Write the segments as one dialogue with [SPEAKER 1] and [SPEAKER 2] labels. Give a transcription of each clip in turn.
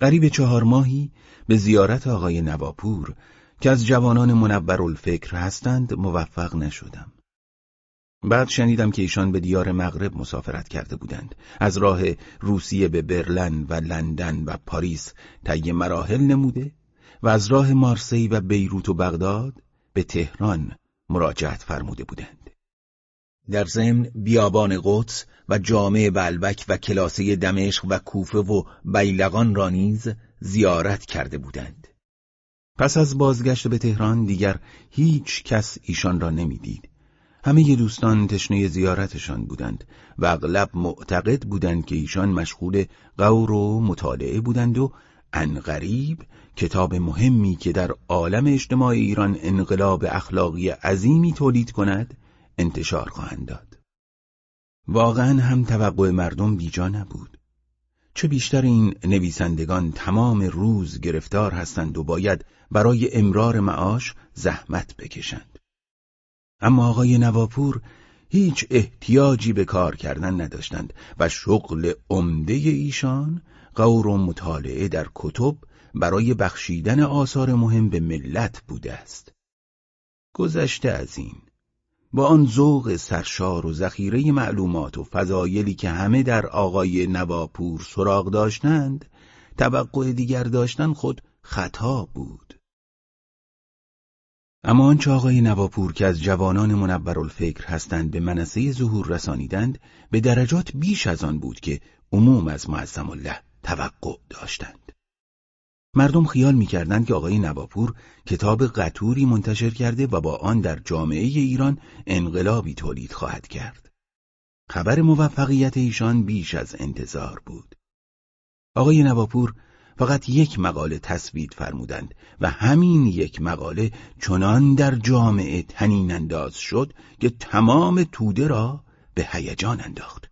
[SPEAKER 1] قریب چهار ماهی به زیارت آقای نواپور که از جوانان منور الفکر هستند موفق نشدم. بعد شنیدم که ایشان به دیار مغرب مسافرت کرده بودند از راه روسیه به برلن و لندن و پاریس طی مراحل نموده و از راه مارسی و بیروت و بغداد به تهران مراجعت فرموده بودند در ضمن بیابان قدس و جامع بلبک و کلاسه دمشق و کوفه و بیلقان را نیز زیارت کرده بودند. پس از بازگشت به تهران دیگر هیچ کس ایشان را نمی‌دید. همه دوستان تشنه زیارتشان بودند و اغلب معتقد بودند که ایشان مشغول غور و مطالعه بودند و انقریب کتاب مهمی که در عالم اجتماع ایران انقلاب اخلاقی عظیمی تولید کند انتشار خواهند داد. واقعا هم توقع مردم بیجا نبود. چه بیشتر این نویسندگان تمام روز گرفتار هستند و باید برای امرار معاش زحمت بکشند. اما آقای نواپور هیچ احتیاجی به کار کردن نداشتند و شغل عمده ایشان غور و مطالعه در کتب برای بخشیدن آثار مهم به ملت بوده است. گذشته از این. با آن ذوق سرشار و ذخیره معلومات و فضایلی که همه در آقای نواپور سراغ داشتند توقع دیگر داشتن خود خطا بود. اما آنچه آقای نواپور که از جوانان منور الفکر هستند به منصه ظهور رسانیدند به درجات بیش از آن بود که عموم از معظم الله توقع داشتند. مردم خیال می‌کردند که آقای نواپور کتاب قطوری منتشر کرده و با آن در جامعه ایران انقلابی تولید خواهد کرد خبر موفقیت ایشان بیش از انتظار بود آقای نواپور فقط یک مقاله تصوید فرمودند و همین یک مقاله چنان در جامعه تنین انداز شد که تمام توده را به هیجان انداخت.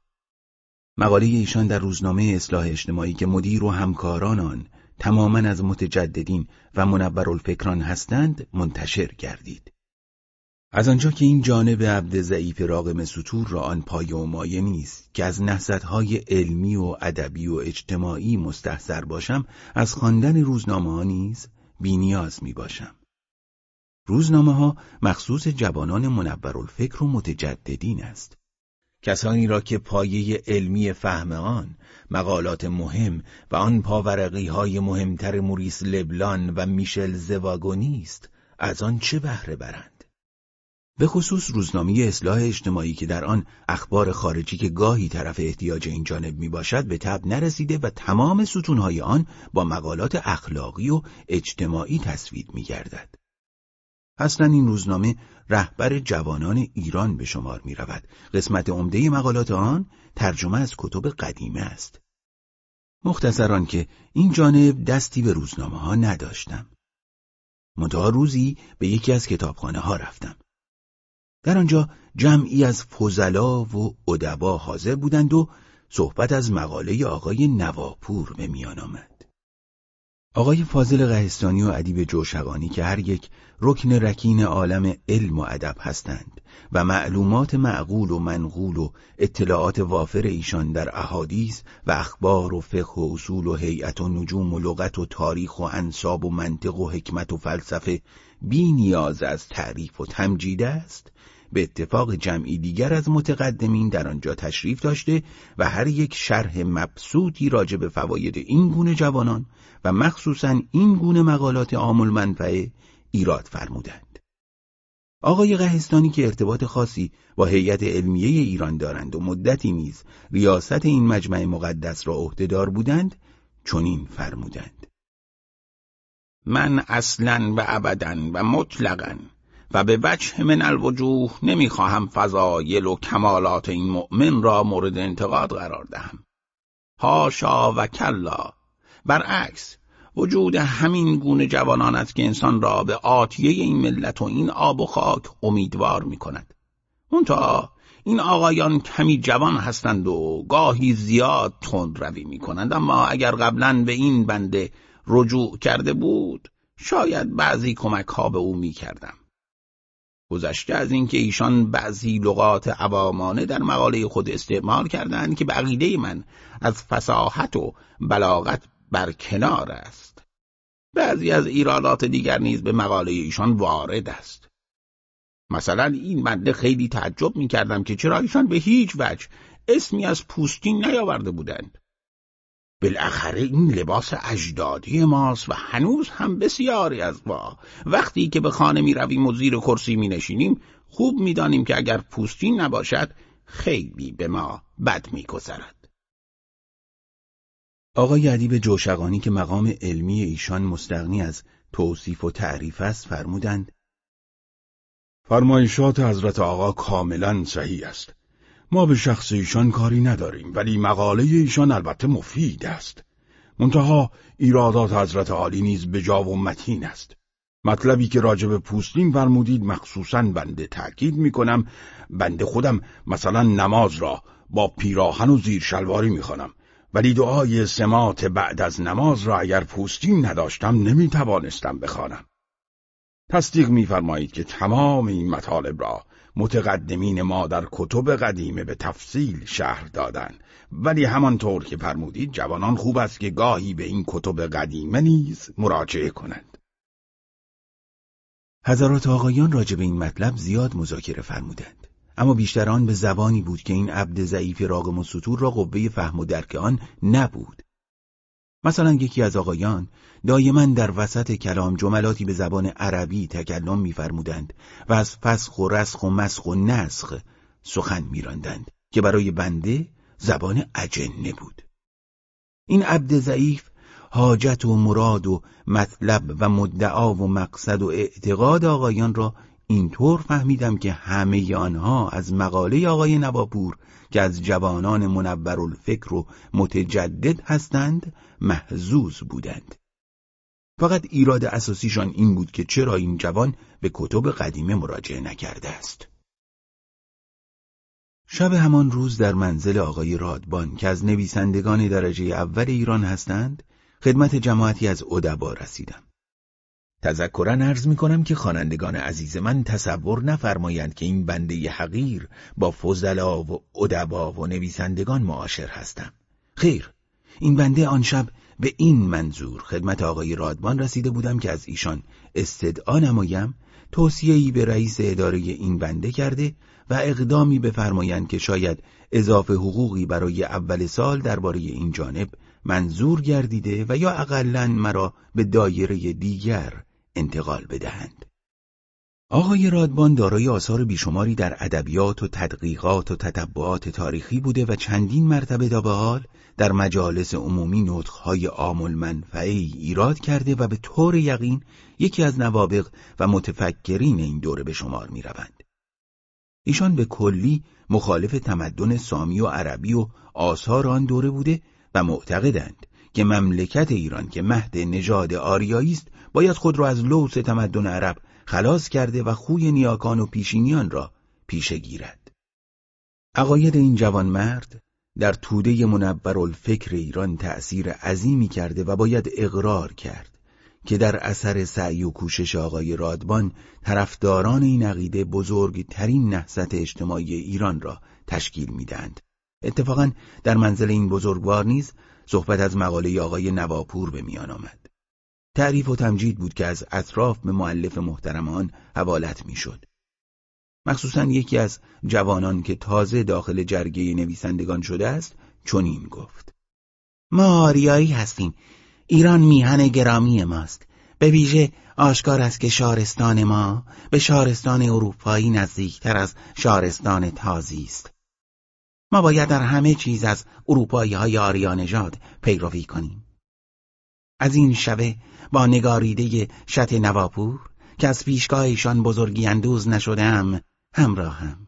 [SPEAKER 1] مقاله ایشان در روزنامه اصلاح اجتماعی که مدیر و همکاران آن تماما از متجددین و منبر الفکران هستند منتشر گردید. از آنجا که این جانب عبد ضعیف راقم سطور را آن پای و مایه نیست که از نهضتهای علمی و ادبی و اجتماعی مستحضر باشم از خواندن روزنامه ها نیز بینیاز می باشم. روزنامه ها مخصوص جوانان منور الفکر و متجددین است. کسانی را که پایه علمی فهم آن مقالات مهم و آن پاورقی های مهمتر موریس لبلان و میشل زواگونی است از آن چه بهره برند به خصوص روزنامه اصلاح اجتماعی که در آن اخبار خارجی که گاهی طرف احتیاج این جانب می باشد به تب نرسیده و تمام ستونهای آن با مقالات اخلاقی و اجتماعی تصوید می گردد. اصلا این روزنامه رهبر جوانان ایران به شمار می رود. قسمت عمده مقالات آن ترجمه از کتب قدیمه است. مختصران که این جانب دستی به روزنامه ها نداشتم. منتها روزی به یکی از کتابخانه ها رفتم. در آنجا جمعی از فضلا و ادبا حاضر بودند و صحبت از مقاله آقای نواپور به میان آمد. آقای فاضل قهستانی و ادیب جوشقانی که هر یک رکن رکین عالم علم و ادب هستند و معلومات معقول و منقول و اطلاعات وافر ایشان در احادیث و اخبار و فقه و اصول و هیئت و نجوم و لغت و تاریخ و انصاب و منطق و حکمت و فلسفه بی نیاز از تعریف و تمجید است؟ به اتفاق جمعی دیگر از متقدمین در آنجا تشریف داشته و هر یک شرح مبسوطی راجع به فواید این گونه جوانان و مخصوصا این گونه مقالات عامل منفعه ایراد فرمودند. آقای قهستانی که ارتباط خاصی با هیئت علمیه ایران دارند و مدتی نیز ریاست این مجمع مقدس را عهدهدار بودند چنین فرمودند من اصلا و ابدا و مطلقا و به وجه من الوجوه نمی‌خواهم فضایل و کمالات این مؤمن را مورد انتقاد قرار دهم. هاشا و کلا. برعکس وجود همین گونه جوانان است که انسان را به آتیه این ملت و این آب و خاک امیدوار می کند منتها این آقایان کمی جوان هستند و گاهی زیاد تند روی می کنند اما اگر قبلا به این بنده رجوع کرده بود شاید بعضی کمک ها به او می کردم گذشته از اینکه ایشان بعضی لغات عوامانه در مقاله خود استعمال کردند که به عقیده من از فساحت و بلاغت بر کنار است. بعضی از ایرادات دیگر نیز به مقاله ایشان وارد است. مثلا این بنده خیلی تعجب می کردم که چرا ایشان به هیچ وجه اسمی از پوستین نیاورده بودند. بالاخره این لباس اجدادی ماست و هنوز هم بسیاری از ما وقتی که به خانه می رویم و زیر کرسی می نشینیم خوب می دانیم که اگر پوستین نباشد خیلی به ما بد می گذرد.
[SPEAKER 2] آقای ادیب جوشقانی که مقام علمی ایشان مستغنی از توصیف و تعریف است فرمودند
[SPEAKER 3] فرمایشات حضرت آقا کاملا صحیح است ما به شخص ایشان کاری نداریم ولی مقاله ایشان البته مفید است. منتها ایرادات حضرت عالی نیز به و متین است. مطلبی که راجب پوستین فرمودید مخصوصا بنده تأکید می‌کنم. بنده خودم مثلا نماز را با پیراهن و زیر شلواری می‌خوانم. ولی دعای سمات بعد از نماز را اگر پوستین نداشتم نمی‌توانستم بخوانم. تصدیق میفرمایید که تمام این مطالب را متقدمین ما در کتب قدیمه به تفصیل شهر دادن. ولی همانطور که فرمودید جوانان خوب است که گاهی به این کتب قدیمه نیز مراجعه کنند.
[SPEAKER 2] حضرات آقایان راجع به این مطلب زیاد مذاکره فرمودند. اما بیشتر آن به زبانی بود که این عبد ضعیف راقم و سطور را قوه فهم و درک آن نبود. مثلا یکی از آقایان دایما در وسط کلام جملاتی به زبان عربی تکلم میفرمودند و از فسخ و رسخ و مسخ و نسخ سخن میراندند که برای بنده زبان اجنه بود. این عبد ضعیف حاجت و مراد و مطلب و مدعا و مقصد و اعتقاد آقایان را اینطور فهمیدم که همه آنها از مقاله آقای نواپور که از جوانان منبر الفکر و متجدد هستند محزوز بودند. فقط ایراد اساسیشان این بود که چرا این جوان به کتب قدیمه مراجعه نکرده است. شب همان روز در منزل آقای رادبان که از نویسندگان درجه اول ایران هستند خدمت جماعتی از ادبا رسیدم. تذکرا عرض می کنم که خوانندگان عزیز من تصور نفرمایند که این بنده حقیر با فضلا و ادبا و نویسندگان معاشر هستم. خیر این بنده آن شب به این منظور خدمت آقای رادبان رسیده بودم که از ایشان استدعا نمایم توصیه‌ای به رئیس اداره این بنده کرده و اقدامی بفرمایند که شاید اضافه حقوقی برای اول سال درباره این جانب منظور گردیده و یا اقلا مرا به دایره دیگر انتقال بدهند. آقای رادبان دارای آثار بیشماری در ادبیات و تدقیقات و تتبعات تاریخی بوده و چندین مرتبه تا حال در مجالس عمومی نطخهای آمل منفعی ایراد کرده و به طور یقین یکی از نوابق و متفکرین این دوره به شمار می روند. ایشان به کلی مخالف تمدن سامی و عربی و آثار آن دوره بوده و معتقدند که مملکت ایران که مهد نژاد آریایی است باید خود را از لوس تمدن عرب خلاص کرده و خوی نیاکان و پیشینیان را پیشه گیرد. عقاید این جوان مرد در توده منبر الفکر ایران تأثیر عظیمی کرده و باید اقرار کرد که در اثر سعی و کوشش آقای رادبان طرفداران این عقیده بزرگترین نهضت اجتماعی ایران را تشکیل می‌دهند. اتفاقا در منزل این بزرگوار نیز صحبت از مقاله آقای نواپور به میان آمد. تعریف و تمجید بود که از اطراف به معلف محترمان حوالت می‌شد. مخصوصا یکی از جوانان که تازه داخل جرگه نویسندگان شده است چنین گفت. ما آریایی هستیم. ایران میهن گرامی ماست. به ویژه آشکار است که شارستان ما به شارستان اروپایی نزدیکتر از شارستان تازی است. ما باید در همه چیز از اروپایی های آریانژاد پیروی کنیم. از این شبه با نگاریده شط نواپور که از پیشگاه ایشان بزرگی اندوز نشدم همراهم.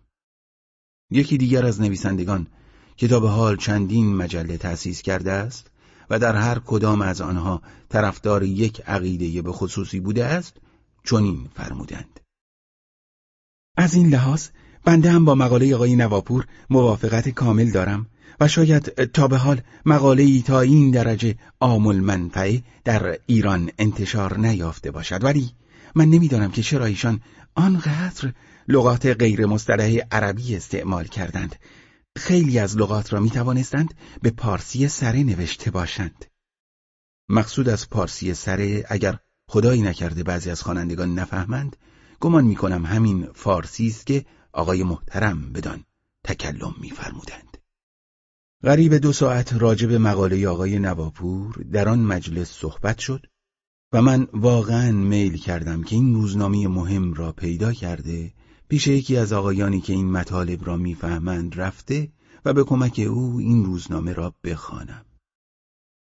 [SPEAKER 2] یکی دیگر از نویسندگان که تا به حال چندین مجله تأسیس کرده است و در هر کدام از آنها طرفدار یک عقیده به خصوصی بوده است چنین فرمودند. از این لحاظ بنده هم با مقاله آقای نواپور موافقت کامل دارم و شاید تا به حال مقاله ای تا این درجه آمل منفعه در ایران انتشار نیافته باشد. ولی من نمی‌دانم که چرا ایشان آنقدر لغات غیر مصطلح عربی استعمال کردند. خیلی از لغات را می توانستند به پارسی سره نوشته باشند.
[SPEAKER 1] مقصود از پارسی سره اگر خدایی نکرده بعضی از خوانندگان نفهمند گمان می‌کنم همین فارسی است که آقای محترم بدان تکلم میفرمودند. غریب دو ساعت راجب مقاله آقای نواپور در آن مجلس صحبت شد و من واقعا میل کردم که این روزنامه مهم را پیدا کرده پیش یکی از آقایانی که این مطالب را می‌فهمند رفته و به کمک او این روزنامه را بخوانم.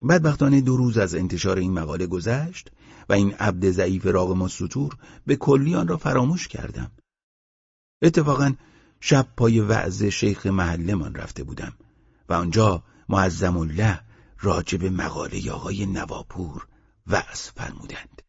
[SPEAKER 1] بدبختانه دو روز از انتشار این مقاله گذشت و این عبد ضعیف راغم سطور به کلی آن را فراموش کردم. اتفاقا شب پای وعظ شیخ محلمان رفته بودم و آنجا معظم الله راجب مقاله آقای نواپور وعظ فرمودند.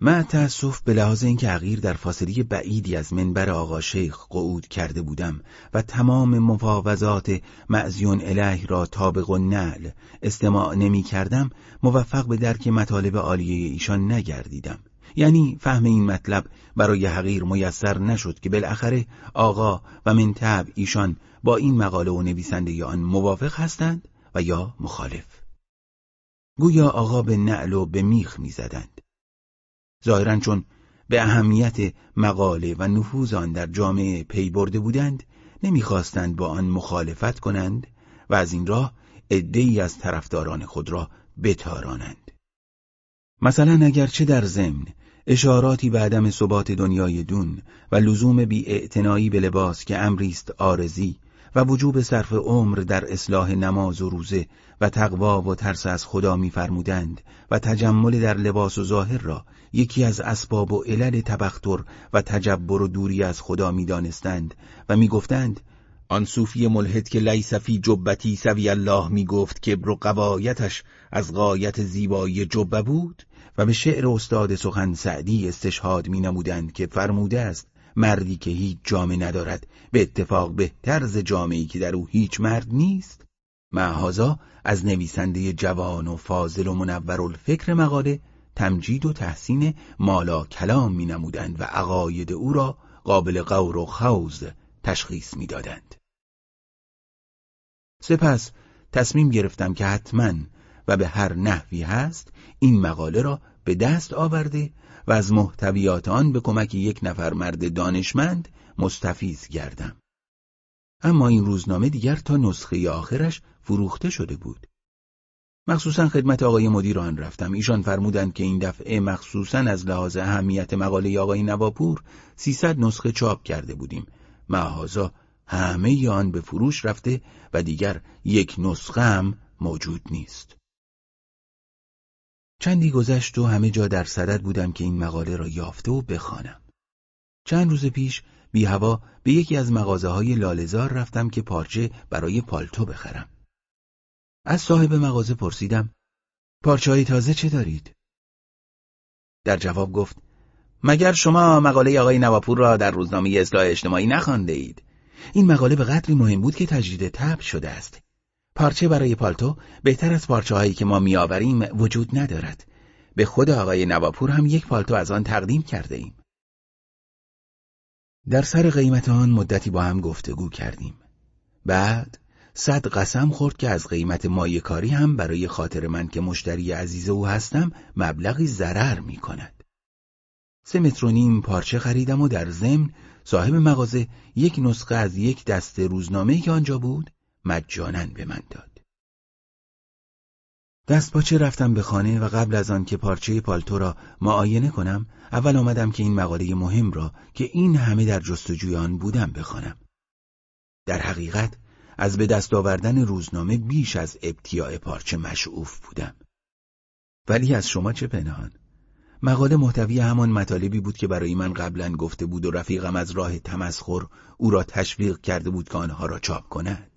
[SPEAKER 1] من تأسف به لحاظ اینکه عقیر در فاصله بعیدی از منبر آقا شیخ قعود کرده بودم و تمام مفاوضات معزیون اله را تابق و نعل استماع نمی کردم موفق به درک مطالب عالیه ایشان نگردیدم یعنی فهم این مطلب برای حقیر میسر نشد که بالاخره آقا و من ایشان با این مقاله و نویسنده آن موافق هستند و یا مخالف. گویا آقا به نعل و به میخ می‌زدند. ظاهرا چون به اهمیت مقاله و نفوذ آن در جامعه پی برده بودند نمی‌خواستند با آن مخالفت کنند و از این راه عدهای از طرفداران خود را بتارانند. مثلا اگرچه در ضمن اشاراتی به عدم ثبات دنیای دون و لزوم بی به لباس که امری است آرزی و وجوب صرف عمر در اصلاح نماز و روزه و تقوا و ترس از خدا میفرمودند و تجمل در لباس و ظاهر را یکی از اسباب و علل تبختر و تجبر و دوری از خدا می‌دانستند و می‌گفتند آن صوفی ملحد که لیس فی جبتی سوی الله می‌گفت که و قوایتش از غایت زیبایی جبه بود و به شعر استاد سخن سعدی استشهاد می نمودند که فرموده است مردی که هیچ جامعه ندارد به اتفاق بهتر ز جامعی که در او هیچ مرد نیست معهازا از نویسنده جوان و فاضل و منور الفکر مقاله تمجید و تحسین مالا کلام می نمودند و عقاید او را قابل غور و خوز تشخیص می دادند. سپس تصمیم گرفتم که حتما و به هر نحوی هست این مقاله را به دست آورده و از محتویات آن به کمک یک نفر مرد دانشمند مستفیز گردم. اما این روزنامه دیگر تا نسخه آخرش فروخته شده بود. مخصوصا خدمت آقای مدیر آن رفتم ایشان فرمودند که این دفعه مخصوصا از لحاظ اهمیت مقاله آقای نواپور 300 نسخه چاپ کرده بودیم معهازا همه آن به فروش رفته و دیگر یک نسخه هم موجود نیست چندی گذشت و همه جا در صدد بودم که این مقاله را یافته و بخوانم. چند روز پیش بی هوا به یکی از مغازه های لالزار رفتم که پارچه برای پالتو بخرم. از صاحب مغازه پرسیدم پارچه های تازه چه دارید؟ در جواب گفت مگر شما مقاله آقای نواپور را در روزنامه اصلاح اجتماعی نخوانده اید؟ این مقاله به قدری مهم بود که تجدید تب شده است. پارچه برای پالتو بهتر از پارچه هایی که ما میآوریم وجود ندارد. به خود آقای نواپور هم یک پالتو از آن تقدیم کرده ایم. در سر قیمت آن مدتی با هم گفتگو کردیم. بعد صد قسم خورد که از قیمت مایه کاری هم برای خاطر من که مشتری عزیز او هستم مبلغی ضرر می کند. سه متر و نیم پارچه خریدم و در ضمن صاحب مغازه یک نسخه از یک دسته روزنامه که آنجا بود مجانا به من داد. دست پاچه رفتم به خانه و قبل از آن که پارچه پالتو را معاینه کنم اول آمدم که این مقاله مهم را که این همه در جستجوی آن بودم بخوانم. در حقیقت از به دست آوردن روزنامه بیش از ابتیاع پارچه مشعوف بودم. ولی از شما چه پنهان؟ مقاله محتوی همان مطالبی بود که برای من قبلا گفته بود و رفیقم از راه تمسخر او را تشویق کرده بود که آنها را چاپ کند.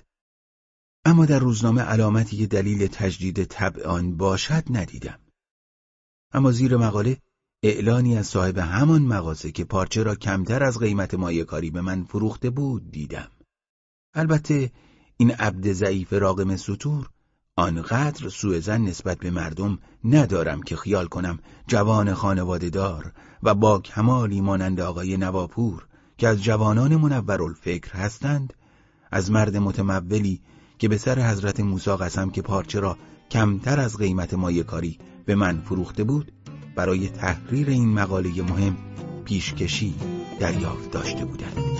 [SPEAKER 1] اما در روزنامه علامتی که دلیل تجدید طبع آن باشد ندیدم. اما زیر مقاله اعلانی از صاحب همان مغازه که پارچه را کمتر از قیمت مایه کاری به من فروخته بود دیدم. البته این عبد ضعیف راقم سطور آنقدر سوء زن نسبت به مردم ندارم که خیال کنم جوان خانواده دار و با کمالی مانند آقای نواپور که از جوانان منور الفکر هستند از مرد متمولی که به سر حضرت موسی قسم که پارچه را
[SPEAKER 2] کمتر از قیمت مایه کاری به من فروخته بود برای تحریر این مقاله مهم پیشکشی دریافت داشته بودند.